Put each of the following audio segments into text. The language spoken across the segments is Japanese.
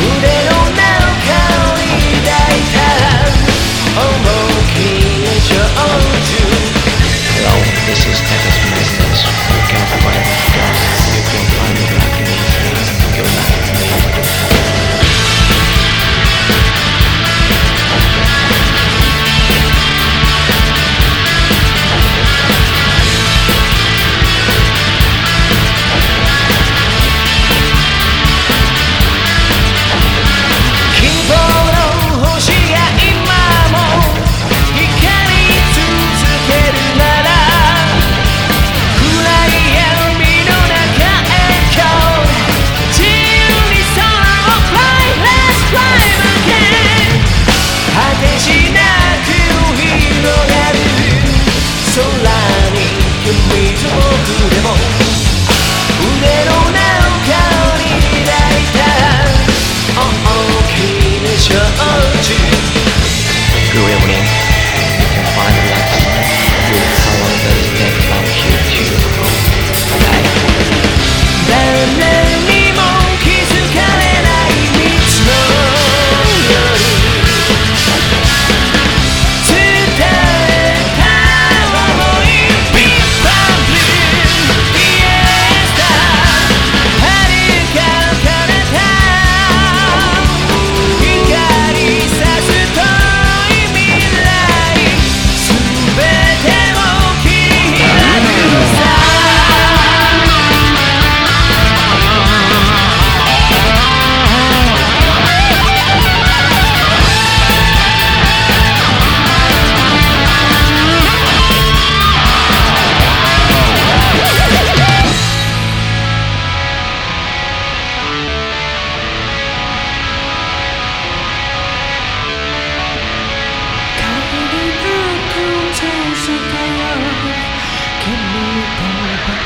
触れなく広がる。空に君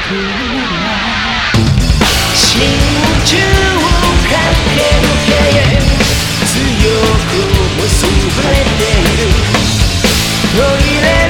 真宇宙を駆け抜け強く結ばれている。途切れる